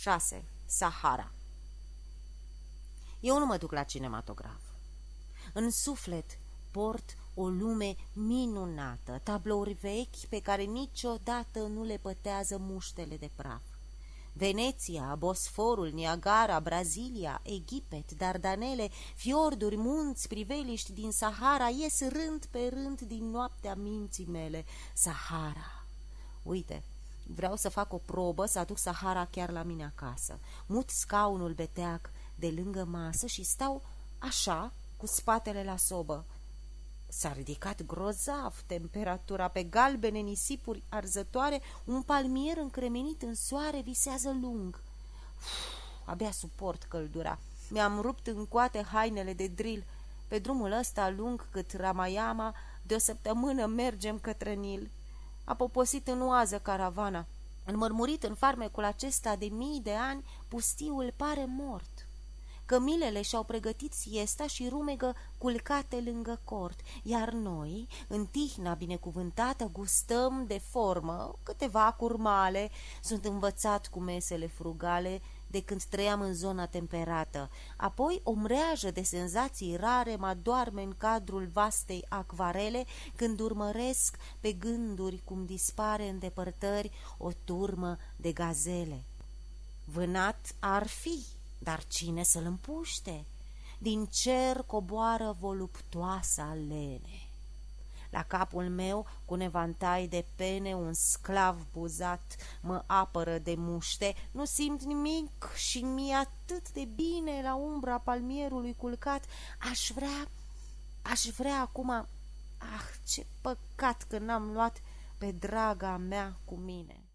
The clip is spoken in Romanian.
6. Sahara Eu nu mă duc la cinematograf. În suflet port o lume minunată, tablouri vechi pe care niciodată nu le pătează muștele de praf. Veneția, Bosforul, Niagara, Brazilia, Egipet, Dardanele, fiorduri, munți, priveliști din Sahara ies rând pe rând din noaptea minții mele. Sahara. Uite, vreau să fac o probă să aduc Sahara chiar la mine acasă. Mut scaunul beteac de lângă masă și stau așa, cu spatele la sobă. S-a ridicat grozav temperatura pe galbene nisipuri arzătoare, un palmier încremenit în soare visează lung. Uf, abia suport căldura. Mi-am rupt în coate hainele de drill. Pe drumul ăsta lung cât Ramayama, de o săptămână mergem către Nil. A poposit în oază caravana. Înmărmurit în farmecul acesta de mii de ani, pustiul pare mort. Cămilele și-au pregătit siesta și rumegă culcate lângă cort, iar noi, în tihna binecuvântată, gustăm de formă câteva curmale. Sunt învățat cu mesele frugale de când trăiam în zona temperată. Apoi o mreajă de senzații rare mă doarme în cadrul vastei acvarele când urmăresc pe gânduri cum dispare în depărtări o turmă de gazele. Vânat ar fi dar cine să-l împuște? Din cer coboară voluptoasa lene. La capul meu, cu nevantai de pene, un sclav buzat mă apără de muște. Nu simt nimic și mi-e atât de bine la umbra palmierului culcat. Aș vrea, aș vrea acum... Ah, ce păcat că n-am luat pe draga mea cu mine!